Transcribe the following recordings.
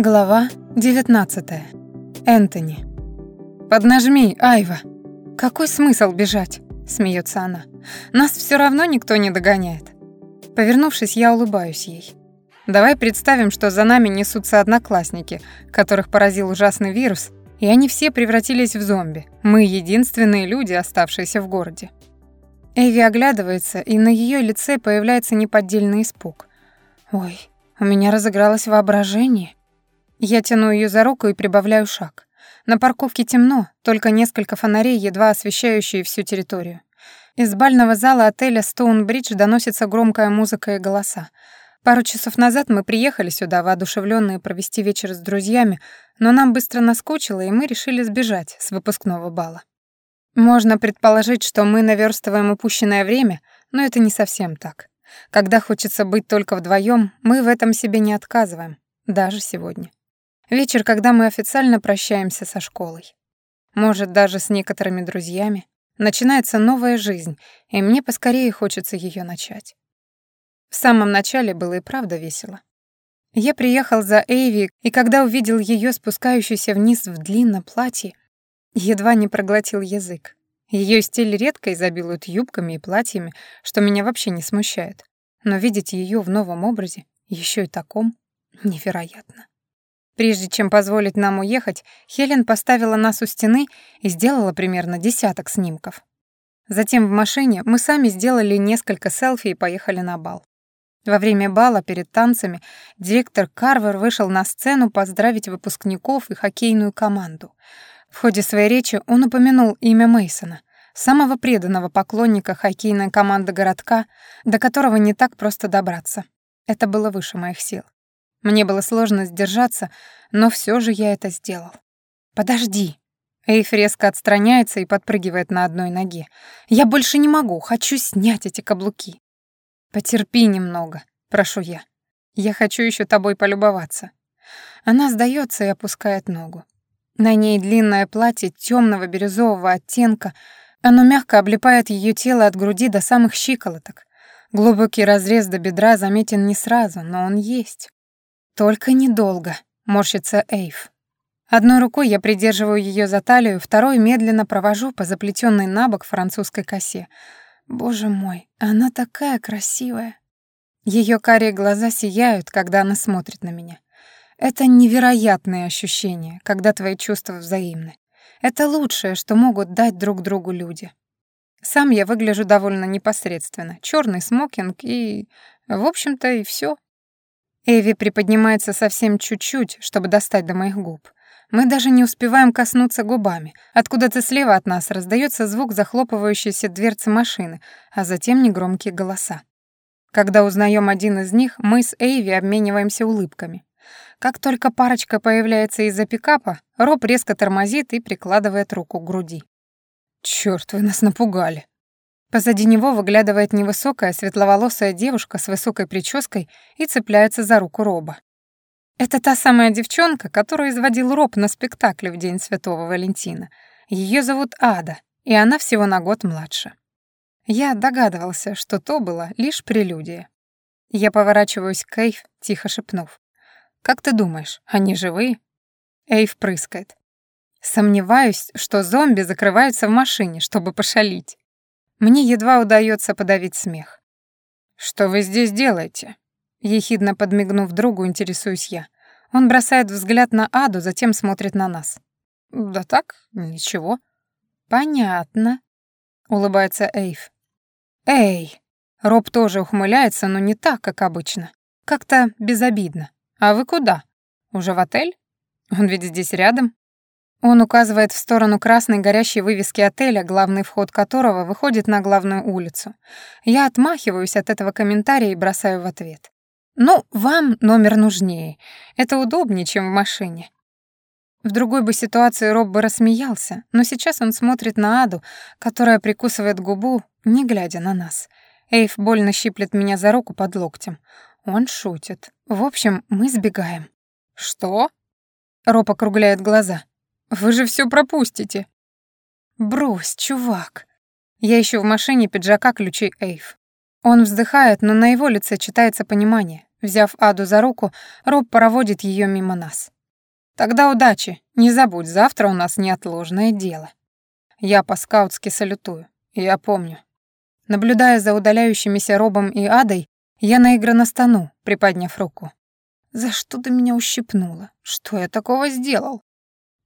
Глава 19. Энтони. «Поднажми, Айва!» «Какой смысл бежать?» — смеется она. «Нас все равно никто не догоняет». Повернувшись, я улыбаюсь ей. «Давай представим, что за нами несутся одноклассники, которых поразил ужасный вирус, и они все превратились в зомби. Мы единственные люди, оставшиеся в городе». Эви оглядывается, и на ее лице появляется неподдельный испуг. «Ой, у меня разыгралось воображение». Я тяну ее за руку и прибавляю шаг. На парковке темно, только несколько фонарей, едва освещающие всю территорию. Из бального зала отеля Стоунбридж доносится громкая музыка и голоса. Пару часов назад мы приехали сюда, воодушевленные провести вечер с друзьями, но нам быстро наскучило, и мы решили сбежать с выпускного бала. Можно предположить, что мы наверстываем упущенное время, но это не совсем так. Когда хочется быть только вдвоем, мы в этом себе не отказываем, даже сегодня. Вечер, когда мы официально прощаемся со школой. Может, даже с некоторыми друзьями. Начинается новая жизнь, и мне поскорее хочется ее начать. В самом начале было и правда весело. Я приехал за Эйви, и когда увидел ее спускающуюся вниз в длинном платье, едва не проглотил язык. Ее стиль редко изобилует юбками и платьями, что меня вообще не смущает. Но видеть ее в новом образе, еще и таком, невероятно. Прежде чем позволить нам уехать, Хелен поставила нас у стены и сделала примерно десяток снимков. Затем в машине мы сами сделали несколько селфи и поехали на бал. Во время бала перед танцами директор Карвер вышел на сцену поздравить выпускников и хоккейную команду. В ходе своей речи он упомянул имя Мейсона, самого преданного поклонника хоккейной команды городка, до которого не так просто добраться. Это было выше моих сил. Мне было сложно сдержаться, но все же я это сделал. «Подожди!» Эйф резко отстраняется и подпрыгивает на одной ноге. «Я больше не могу, хочу снять эти каблуки». «Потерпи немного», — прошу я. «Я хочу еще тобой полюбоваться». Она сдается и опускает ногу. На ней длинное платье темного бирюзового оттенка. Оно мягко облипает ее тело от груди до самых щиколоток. Глубокий разрез до бедра заметен не сразу, но он есть. «Только недолго», — морщится Эйв. Одной рукой я придерживаю ее за талию, второй медленно провожу по заплетенной на бок французской косе. Боже мой, она такая красивая. Ее карие глаза сияют, когда она смотрит на меня. Это невероятные ощущения, когда твои чувства взаимны. Это лучшее, что могут дать друг другу люди. Сам я выгляжу довольно непосредственно. Черный смокинг и... В общем-то, и все. Эви приподнимается совсем чуть-чуть, чтобы достать до моих губ. Мы даже не успеваем коснуться губами. Откуда-то слева от нас раздается звук захлопывающейся дверцы машины, а затем негромкие голоса. Когда узнаем один из них, мы с Эйви обмениваемся улыбками. Как только парочка появляется из-за пикапа, Роб резко тормозит и прикладывает руку к груди. «Чёрт, вы нас напугали!» Позади него выглядывает невысокая светловолосая девушка с высокой прической и цепляется за руку Роба. Это та самая девчонка, которую изводил Роб на спектакле в День Святого Валентина. Ее зовут Ада, и она всего на год младше. Я догадывался, что то было лишь прелюдия. Я поворачиваюсь к Эйв, тихо шепнув. «Как ты думаешь, они живые?» Эйв прыскает. Сомневаюсь, что зомби закрываются в машине, чтобы пошалить. Мне едва удается подавить смех. «Что вы здесь делаете?» Ехидно подмигнув другу, интересуюсь я. Он бросает взгляд на Аду, затем смотрит на нас. «Да так, ничего». «Понятно», — улыбается Эйв. «Эй!» Роб тоже ухмыляется, но не так, как обычно. Как-то безобидно. «А вы куда? Уже в отель? Он ведь здесь рядом». Он указывает в сторону красной горящей вывески отеля, главный вход которого выходит на главную улицу. Я отмахиваюсь от этого комментария и бросаю в ответ. «Ну, вам номер нужнее. Это удобнее, чем в машине». В другой бы ситуации Роб бы рассмеялся, но сейчас он смотрит на Аду, которая прикусывает губу, не глядя на нас. Эйв больно щиплет меня за руку под локтем. Он шутит. В общем, мы сбегаем. «Что?» Роб округляет глаза. Вы же все пропустите. Брось, чувак. Я ищу в машине пиджака ключей Эйв. Он вздыхает, но на его лице читается понимание. Взяв Аду за руку, Роб проводит ее мимо нас. «Тогда удачи. Не забудь, завтра у нас неотложное дело». Я по-скаутски салютую. Я помню. Наблюдая за удаляющимися Робом и Адой, я наигранно стану, приподняв руку. «За что ты меня ущипнула? Что я такого сделал?»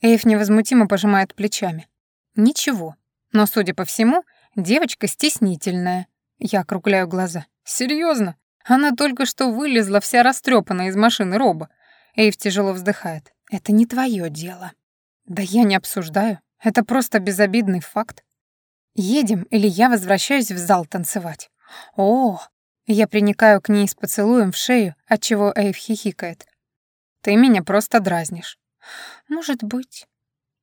Эйв невозмутимо пожимает плечами. «Ничего. Но, судя по всему, девочка стеснительная». Я округляю глаза. Серьезно? Она только что вылезла вся растрепанная из машины Роба. Эйв тяжело вздыхает. «Это не твое дело». «Да я не обсуждаю. Это просто безобидный факт. Едем, или я возвращаюсь в зал танцевать. О, я приникаю к ней с поцелуем в шею, отчего Эйв хихикает. Ты меня просто дразнишь. Может быть.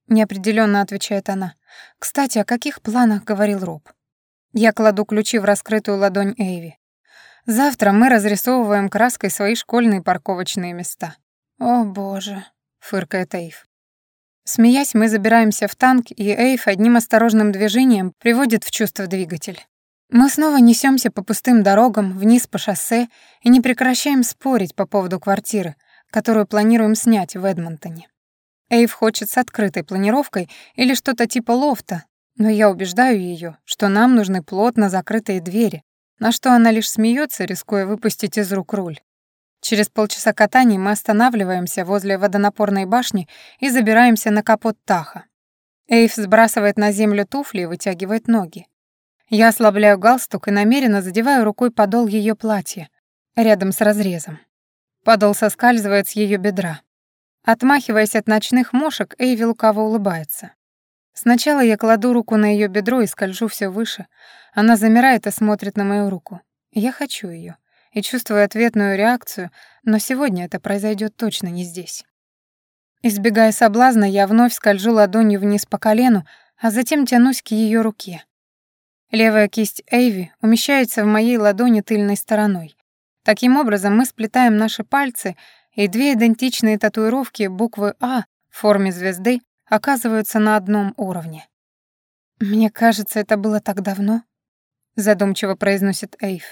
Неопределенно отвечает она. Кстати, о каких планах говорил Роб? Я кладу ключи в раскрытую ладонь Эйви. Завтра мы разрисовываем краской свои школьные парковочные места. О, боже, фыркает Эйв. Смеясь, мы забираемся в танк, и Эйв одним осторожным движением приводит в чувство двигатель. Мы снова несемся по пустым дорогам, вниз по шоссе и не прекращаем спорить по поводу квартиры, которую планируем снять в Эдмонтоне. Эйв хочет с открытой планировкой или что-то типа лофта, но я убеждаю ее, что нам нужны плотно закрытые двери, на что она лишь смеется, рискуя выпустить из рук руль. Через полчаса катаний мы останавливаемся возле водонапорной башни и забираемся на капот Таха. Эйв сбрасывает на землю туфли и вытягивает ноги. Я ослабляю галстук и намеренно задеваю рукой подол ее платья, рядом с разрезом. Подол соскальзывает с ее бедра. Отмахиваясь от ночных мошек, Эйви лукаво улыбается. Сначала я кладу руку на ее бедро и скольжу все выше. Она замирает и смотрит на мою руку. Я хочу ее и чувствую ответную реакцию, но сегодня это произойдет точно не здесь. Избегая соблазна, я вновь скольжу ладонью вниз по колену, а затем тянусь к ее руке. Левая кисть Эйви умещается в моей ладони тыльной стороной. Таким образом, мы сплетаем наши пальцы, и две идентичные татуировки буквы «А» в форме звезды оказываются на одном уровне. «Мне кажется, это было так давно», — задумчиво произносит Эйв.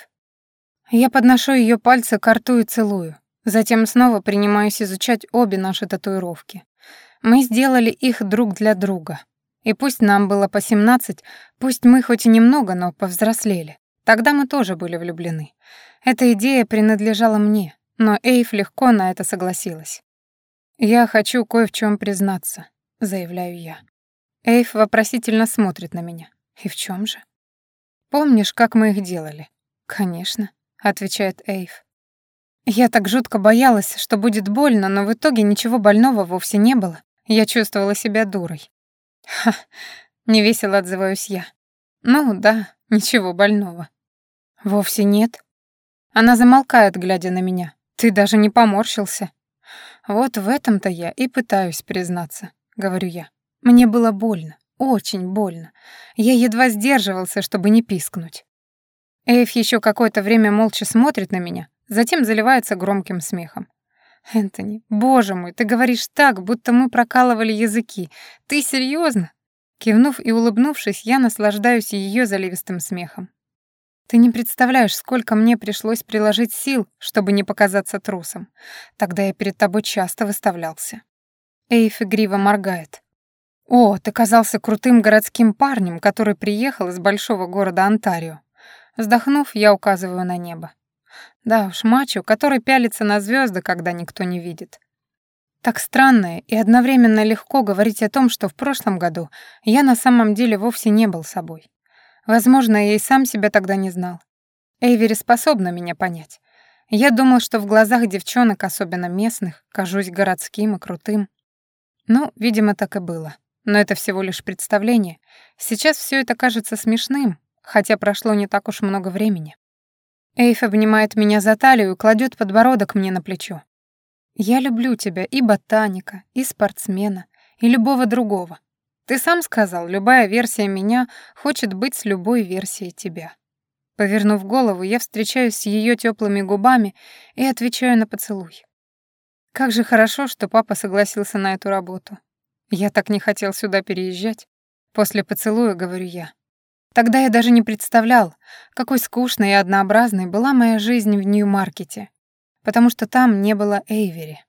Я подношу ее пальцы к рту и целую. Затем снова принимаюсь изучать обе наши татуировки. Мы сделали их друг для друга. И пусть нам было по 17, пусть мы хоть и немного, но повзрослели. Тогда мы тоже были влюблены. Эта идея принадлежала мне, но Эйв легко на это согласилась. «Я хочу кое в чем признаться», — заявляю я. Эйв вопросительно смотрит на меня. «И в чем же?» «Помнишь, как мы их делали?» «Конечно отвечает Эйв. Я так жутко боялась, что будет больно, но в итоге ничего больного вовсе не было. Я чувствовала себя дурой. Ха, невесело отзываюсь я. Ну да, ничего больного. Вовсе нет. Она замолкает, глядя на меня. Ты даже не поморщился. Вот в этом-то я и пытаюсь признаться, говорю я. Мне было больно, очень больно. Я едва сдерживался, чтобы не пискнуть. Эйв еще какое-то время молча смотрит на меня, затем заливается громким смехом. «Энтони, боже мой, ты говоришь так, будто мы прокалывали языки. Ты серьезно? Кивнув и улыбнувшись, я наслаждаюсь ее заливистым смехом. Ты не представляешь, сколько мне пришлось приложить сил, чтобы не показаться трусом. Тогда я перед тобой часто выставлялся. Эйф игриво моргает. О, ты казался крутым городским парнем, который приехал из большого города Онтарио. Вздохнув, я указываю на небо. Да уж, мачо, который пялится на звезды, когда никто не видит. Так странно и одновременно легко говорить о том, что в прошлом году я на самом деле вовсе не был собой. Возможно, я и сам себя тогда не знал. Эйвери способна меня понять. Я думал, что в глазах девчонок, особенно местных, кажусь городским и крутым. Ну, видимо, так и было. Но это всего лишь представление. Сейчас все это кажется смешным, хотя прошло не так уж много времени. Эйф обнимает меня за талию и кладет подбородок мне на плечо. «Я люблю тебя и ботаника, и спортсмена, и любого другого. Ты сам сказал, любая версия меня хочет быть с любой версией тебя». Повернув голову, я встречаюсь с ее теплыми губами и отвечаю на поцелуй. Как же хорошо, что папа согласился на эту работу. Я так не хотел сюда переезжать. После поцелуя говорю я. Тогда я даже не представлял, какой скучной и однообразной была моя жизнь в Нью-Маркете. Потому что там не было Эйвери.